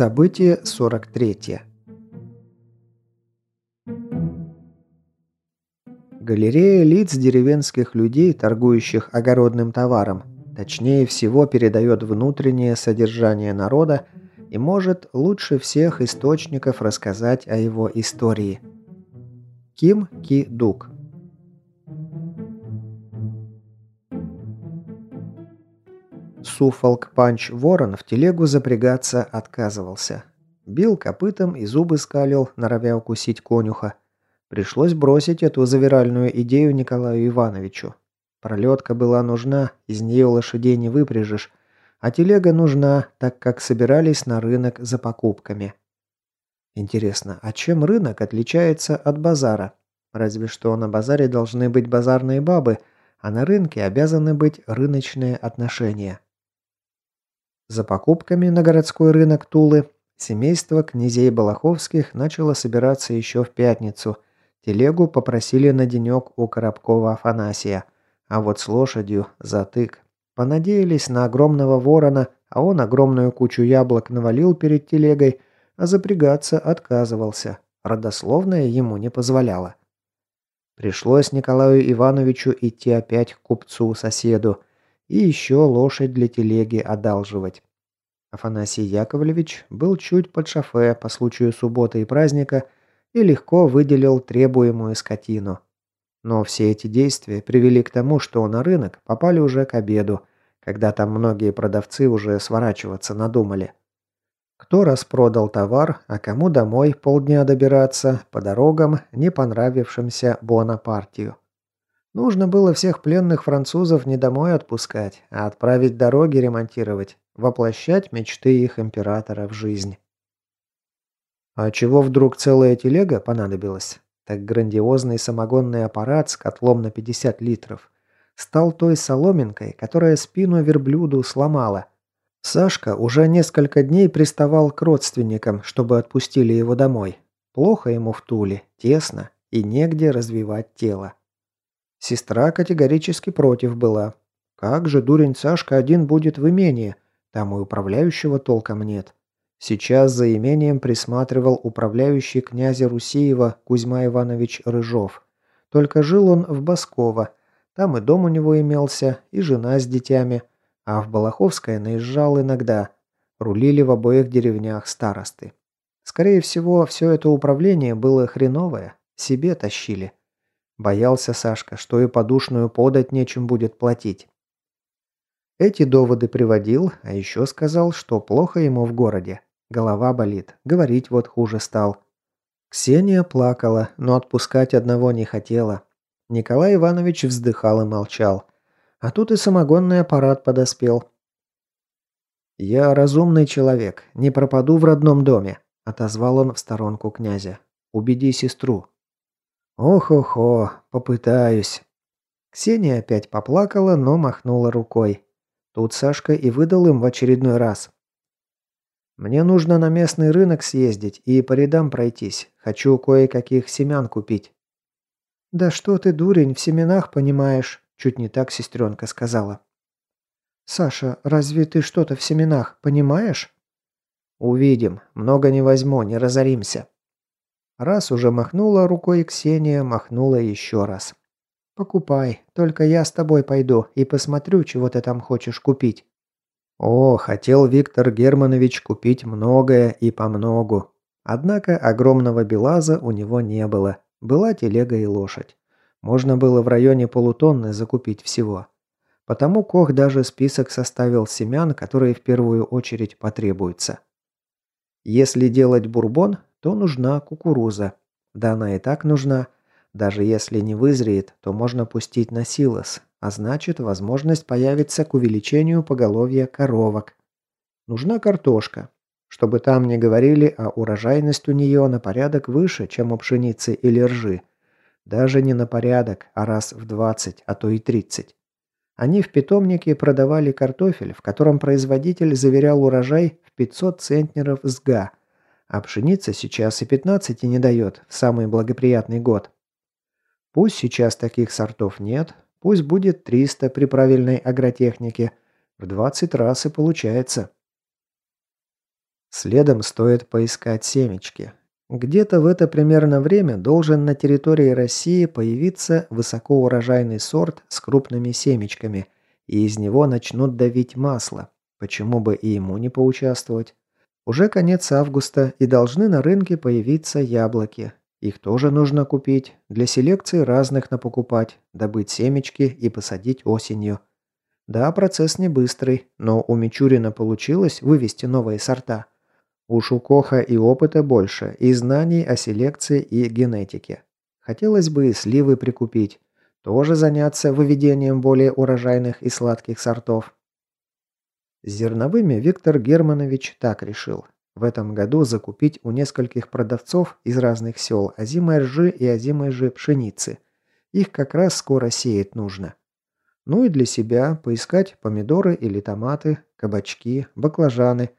Событие 43. Галерея лиц деревенских людей, торгующих огородным товаром, точнее всего передает внутреннее содержание народа и может лучше всех источников рассказать о его истории. Ким Ки Дук Суфолк Панч Ворон в телегу запрягаться отказывался. Бил копытом и зубы скалил, норовя укусить конюха. Пришлось бросить эту завиральную идею Николаю Ивановичу. Пролетка была нужна, из нее лошадей не выпряжешь, а телега нужна, так как собирались на рынок за покупками. Интересно, а чем рынок отличается от базара? Разве что на базаре должны быть базарные бабы, а на рынке обязаны быть рыночные отношения. За покупками на городской рынок Тулы семейство князей Балаховских начало собираться еще в пятницу. Телегу попросили на денек у Коробкова Афанасия, а вот с лошадью затык. Понадеялись на огромного ворона, а он огромную кучу яблок навалил перед телегой, а запрягаться отказывался. Родословное ему не позволяло. Пришлось Николаю Ивановичу идти опять к купцу-соседу, и еще лошадь для телеги одалживать. Афанасий Яковлевич был чуть под шофе по случаю субботы и праздника и легко выделил требуемую скотину. Но все эти действия привели к тому, что на рынок попали уже к обеду, когда там многие продавцы уже сворачиваться надумали. Кто распродал товар, а кому домой полдня добираться по дорогам, не понравившимся Бонапартию. Нужно было всех пленных французов не домой отпускать, а отправить дороги ремонтировать, воплощать мечты их императора в жизнь. А чего вдруг целая телега понадобилась? Так грандиозный самогонный аппарат с котлом на 50 литров стал той соломинкой, которая спину верблюду сломала. Сашка уже несколько дней приставал к родственникам, чтобы отпустили его домой. Плохо ему в Туле, тесно и негде развивать тело. Сестра категорически против была. Как же дурень Сашка один будет в имении? Там и управляющего толком нет. Сейчас за имением присматривал управляющий князя Русиева Кузьма Иванович Рыжов. Только жил он в Басково. Там и дом у него имелся, и жена с детьми. А в Балаховское наезжал иногда. Рулили в обоих деревнях старосты. Скорее всего, все это управление было хреновое. Себе тащили. Боялся Сашка, что и подушную подать нечем будет платить. Эти доводы приводил, а еще сказал, что плохо ему в городе. Голова болит, говорить вот хуже стал. Ксения плакала, но отпускать одного не хотела. Николай Иванович вздыхал и молчал. А тут и самогонный аппарат подоспел. «Я разумный человек, не пропаду в родном доме», – отозвал он в сторонку князя. «Убеди сестру, «Ох-охо, попытаюсь». Ксения опять поплакала, но махнула рукой. Тут Сашка и выдал им в очередной раз. «Мне нужно на местный рынок съездить и по рядам пройтись. Хочу кое-каких семян купить». «Да что ты, дурень, в семенах понимаешь?» Чуть не так сестренка сказала. «Саша, разве ты что-то в семенах понимаешь?» «Увидим. Много не возьму, не разоримся». Раз уже махнула рукой Ксения, махнула еще раз. «Покупай, только я с тобой пойду и посмотрю, чего ты там хочешь купить». О, хотел Виктор Германович купить многое и по многу. Однако огромного белаза у него не было. Была телега и лошадь. Можно было в районе полутонны закупить всего. Потому Кох даже список составил семян, которые в первую очередь потребуются. Если делать бурбон, то нужна кукуруза. Да она и так нужна. Даже если не вызреет, то можно пустить на силос, а значит, возможность появится к увеличению поголовья коровок. Нужна картошка. Чтобы там не говорили, а урожайность у нее на порядок выше, чем у пшеницы или ржи. Даже не на порядок, а раз в 20, а то и 30. Они в питомнике продавали картофель, в котором производитель заверял урожай в 500 центнеров с га – А пшеница сейчас и 15 не дает в самый благоприятный год. Пусть сейчас таких сортов нет, пусть будет 300 при правильной агротехнике, в 20 раз и получается. Следом стоит поискать семечки. Где-то в это примерно время должен на территории России появиться высокоурожайный сорт с крупными семечками, и из него начнут давить масло. Почему бы и ему не поучаствовать? Уже конец августа, и должны на рынке появиться яблоки. Их тоже нужно купить, для селекции разных напокупать, добыть семечки и посадить осенью. Да, процесс не быстрый, но у Мичурина получилось вывести новые сорта. У Шукоха и опыта больше, и знаний о селекции и генетике. Хотелось бы и сливы прикупить. Тоже заняться выведением более урожайных и сладких сортов. С зерновыми Виктор Германович так решил. В этом году закупить у нескольких продавцов из разных сел озимой ржи и озимой же пшеницы. Их как раз скоро сеять нужно. Ну и для себя поискать помидоры или томаты, кабачки, баклажаны.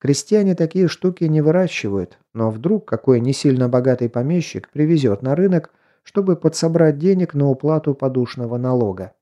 Крестьяне такие штуки не выращивают, но вдруг какой не сильно богатый помещик привезет на рынок, чтобы подсобрать денег на уплату подушного налога.